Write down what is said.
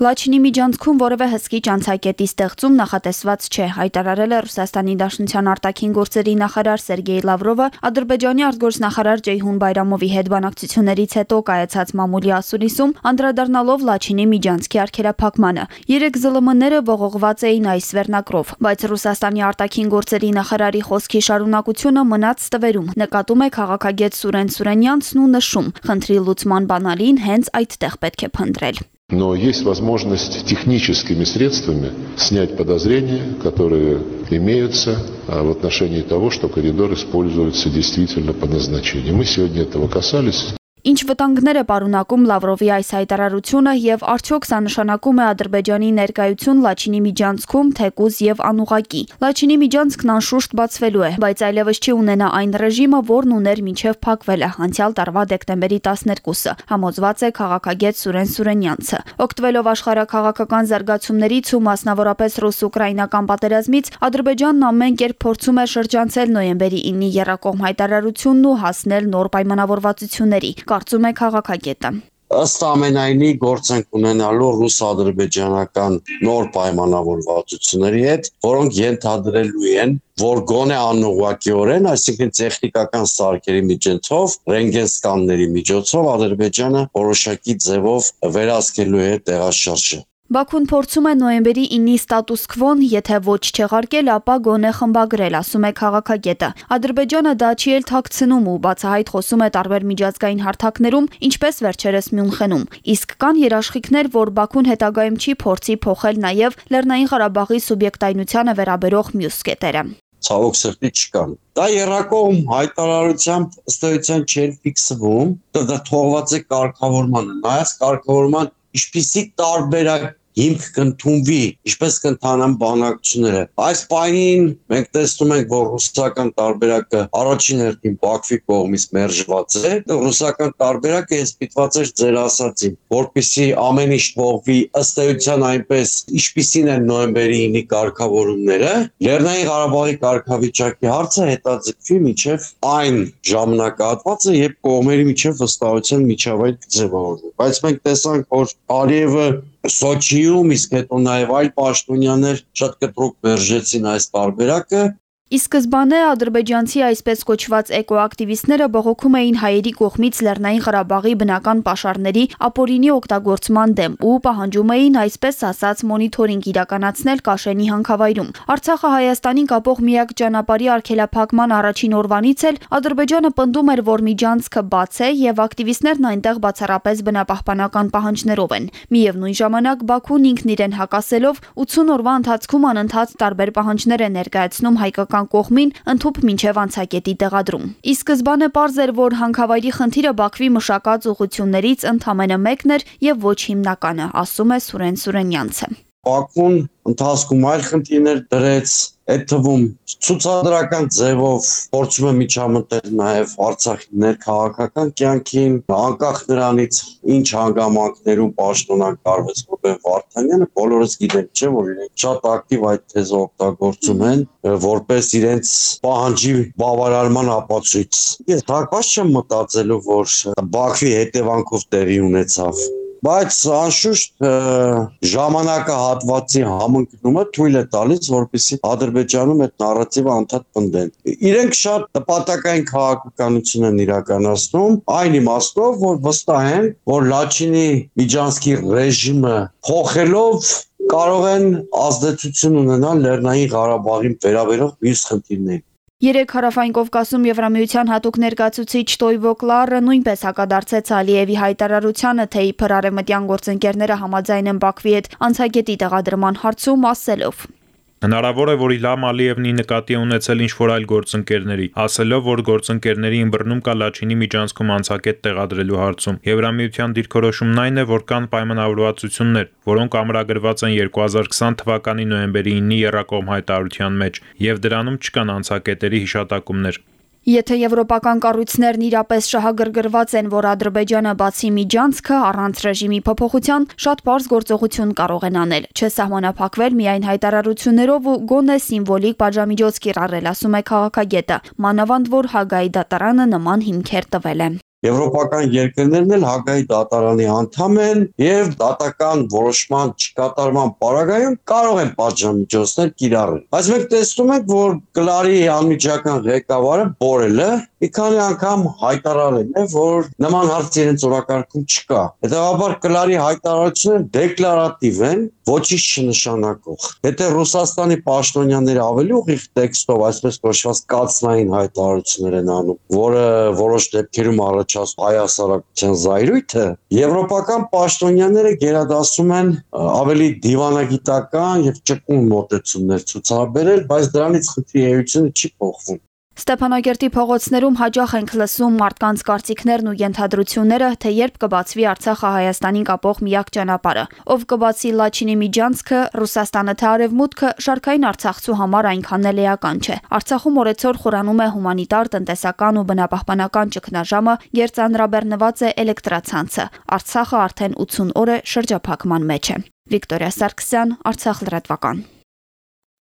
Լաչինի միջանցքում որևէ հսկիչ անցակետի ստեղծում նախատեսված չէ, հայտարարել է Ռուսաստանի Դաշնության արտաքին գործերի նախարար Սերգեյ Լավրովը Ադրբեջանի արտգործնախարար Ջեյհուն Բայրամովի հետ բանակցություններից հետո կայացած մամուլի ասուլիսում անդրադառնալով Լաչինի միջանցքի արգելափակմանը։ Երեք ԶԼՄ-ները ողողված էին այս վերնակրով, բայց Ռուսաստանի արտաքին գործերի նախարարի խոսքի շարունակությունը մնաց ստվերում։ Նկատում է քաղաքագետ Սուրեն Սուրենյանցն ու նշում, խնդրի լուծման բանալին հենց այդտեղ պետք է փնտրել։ но есть возможность техническими средствами снять подозрения, которые имеются в отношении того, что коридор используется действительно по назначению. Мы сегодня этого касались. Ինչ վտանգներ է պարունակում Լավրովի այս հայտարարությունը եւ արդյոք սա նշանակում է Ադրբեջանի ներկայություն Լաչինի միջանցքում թեկուզ եւ անուղակի։ Լաչինի միջանցքն անշուշտ բացվելու է, բայց այլևս չի ունենա այն ռեժիմը, որն ուներ մինչև փակվելը անցյալ տարվա դեկտեմբերի 12-ը, համոզված է քաղաքագետ Սուրեն Սուրենյանցը։ Օգտվելով աշխարհակաղակական զարգացումներից ու մասնավորապես ռուս-ուկրաինական պատերազմից Ադրբեջանն ամեն կերպ փորձում է շրջանցել նոյեմբերի 9-ի երակողմ հայտարարությունն ու հասնել նոր պայմանավորվածությունների կարծում է քաղաքագետը ըստ ամենայնի գործ ենք ունենալու ռուս-ադրբեջանական նոր պայմանավորվածությունների հետ, որոնք ենթադրելու են, որ գոնե անուղղակիորեն, այսինքն տեխնիկական սարքերի միջոցով, ռենտգեն սկանների միջոցով Ադրբեջանը որոշակի ձևով վերահսկելու է տեղաշարժը։ Բաքուն փորձում է նոյեմբերի 9-ի ստատուս քվոն, եթե ոչ չեղարկել, ապա գոնե խմբագրել, ասում է քաղաքագետը։ Ադրբեջանը դա չի էլ թաքցնում ու բացահայտ խոսում է տարբեր միջազգային հարթակներում, ինչպես վերջերս Մյունխենում։ Իսկ կան երաշխիքներ, որ Բաքուն հետագայում չի փորձի փոխել նաև Լեռնային Ղարաբաղի սուբյեկտայնությանը վերաբերող մյուս կետերը ցավոք սրտի չկան։ Դա երակողմ հայտարարությամբ ըստ էության չէր ֆիքսվում, դա թողված է կարգավորմանը։ Նայած կարգավորման ինչպիսի տարբերակ հիմք կընդունվի, ինչպես կընթանան բանակցությունները։ Այս պայմանին մենք տեսնում ենք, որ ռուսական տարբերակը առաջին հերթին Բաքվի կողմից մերժված է, ռուսական տարբերակը ես պիտված էր ձեր ասացին, որpիսի ամեն ինչ փոխվի ըստ էության այնպես, ինչպիսին են նոյեմբերի 9-ի կարգավորումները, Լեռնային Ղարաբաղի կարգավիճակի հարցը հետաձգվի միջև այն ժամանակահատվածը, երբ կողմերի միջև վստահության միջավայր կձևավորվի։ Բայց մենք տեսանք, որ Ալիևը Սոչիում, իսկ հետո նաև այլ պաշտոնյաներ շատ կտրուկ մերժեցին այս տարբերակը Ի սկզբանե ադրբեջանցի այսպես կոչված էկոակտիվիստները բողոքում էին հայերի կողմից Լեռնային Ղարաբաղի բնական պաշարների ապօրինի օգտագործման դեմ ու պահանջում էին այսպես ասած մոնիթորինգ իրականացնել Կաշենի հանքավայրում։ Արցախը Հայաստանին կապող միակ ճանապարհի արգելափակման առաջին օրվանից էլ Ադրբեջանը պնդում էր, որ միջանցքը բաց է եւ ակտիվիստներն այնտեղ բացառապես բնապահպանական պահանջներով են։ Միևնույն ժամանակ Բաքուն ինքն իրեն հակասելով 80 օրվա ընթացքում անընդհատ տարբեր պահանջներ է ներկայացնում հայկական ռուսական կողմին ընդհուպ մինչև անցակետի տեղադրում։ Ի սկզբանե պարզ էր, որ հանքավայրի խնդիրը Բաքվի մշակած ուղություններից ընդամենը մեկն էր եւ ոչ հիմնականը, ասում է Սուրեն Սուրենյանցը։ Բաքուն ընթացքում այլ խնդիրներ դրեց, այդ թվում ցուցադրական ձևով փորձում է միջամտել նաև Արցախի ներքաղաքական կյանքին, անկախ նրանից ինչ հանգամանքներում պաշտոնակարվեց Ռուբեն Վարդանյանը, բոլորս գիտենք, չէ՞ որ իրենք շատ ակտիվ այդ թեզը օգտագործում են, որպես իրենց պահանջի բավարարման ապացույց։ Ես հակված չեմ մտածելու, որ Բաքվի հետևանքով տեղի ունեցավ բայց անշուշտ ժամանակահատվածի համընկնումը թույլ է տալիս, որպեսզի Ադրբեջանում այդ նարատիվը անդադ պնդեն։ Իրենք շատ նպատակային քաղաքականություն են իրականացնում, այն իմաստով, որ վստահ են, որ Լաչինի միջանցքի ռեժիմը փոխելով կարող են ազդեցություն ունենալ Լեռնային Ղարաբաղին վերաբերող մյուս խնդիրներին։ Երեք հարավային Կովկասում Եվրամիության հատուկ ներկայացուցիչ Տոյվո Կլարը նույնպես հակադարձեց Ալիևի հայտարարությանը, թե իբր արևմտյան գործընկերները համաձայն են Բաքվի հետ անցագետի տեղադրման հարցում, ասելով. Հնարավոր է, որ Իլհամ Ալիևն ի նկատի ունեցել ինչ-որ այլ գործընկերների, ասելով, որ գործընկերների ըմբռնում կա Լաչինի միջանցքում անցակետ տեղադրելու հարցում։ Եվրամիության դիրքորոշումն այն է, որ կան պայմանավորվածություններ, որոնք ամրագրված են 2020 թվականի նոյեմբերի 9-ի Երակոմ հայտարարության մեջ, եւ դրանում չկան անցակետերի հիշատակումներ։ Եթե եվրոպական կառույցներն իրապես շահագրգռված են, որ Ադրբեջանը բացի միջանցքը առանց ռեժիմի փոփոխության շատ པարզ գործողություն կարող են անել, չսահմանափակվել միայն հայտարարություններով ու գոնե սիմվոլիկ պատժամիջոց կիրառել, ասում է քաղաքագետը, մանավանդ որ Հագայի դատարանը նման հիմքեր տվել է։ եվրոպական երկրներն էլ Հագայի դատարանի անդամ են եւ դատական որոշման չկատարման պարագայում կարող են պատժամիջոցներ կիրառել։ Բայց մենք տեսնում ենք, որ Կլարի անմիջական ղեկավարը Բորելը մի քանի անգամ հայտարարել է, որ նման հարց իրենց օրակարգում չկա։ Հետևաբար Կլարի հայտարարությունները դեկլարատիվ են, ոչինչ չնշանակող։ Եթե Ռուսաստանի պաշտոնյաները ավելի ուղիղ տեքստով, այսպես կոչված կացնային հայտարարություններ են անում, որը որոշ դեպքերում առաջացնում հայասարակության զայրույթը, եվրոպական պաշտոնյաները գերադասում են ավելի դիվանագիտական եւ ճկուն մոտեցումներ ցուցաբերել, բայց դրանից խնդրի էությունը չի փոխվում։ Ստեփանագերտի փողոցներում հաջող ենք լսում մարդկանց կարծիքներն ու ենթադրությունները, թե երբ կբացվի Արցախը Հայաստանին կապող միակ ճանապարհը, ով կբացի Լաչինի միջանցքը, Ռուսաստանը թե Արևմուտքը շարքային Արցախցու համար այնքան էլ էական չէ։ Արցախում օրեցօր խորանում է հումանիտար, տնտեսական ու բնապահպանական ճգնաժամը, երծանրաբեռնված է էլեկտրացանցը։ Արցախը արդեն 80 օր է շրջափակման մեջ է։ Վիկտորիա Սարգսյան, Արցախ լրատվական։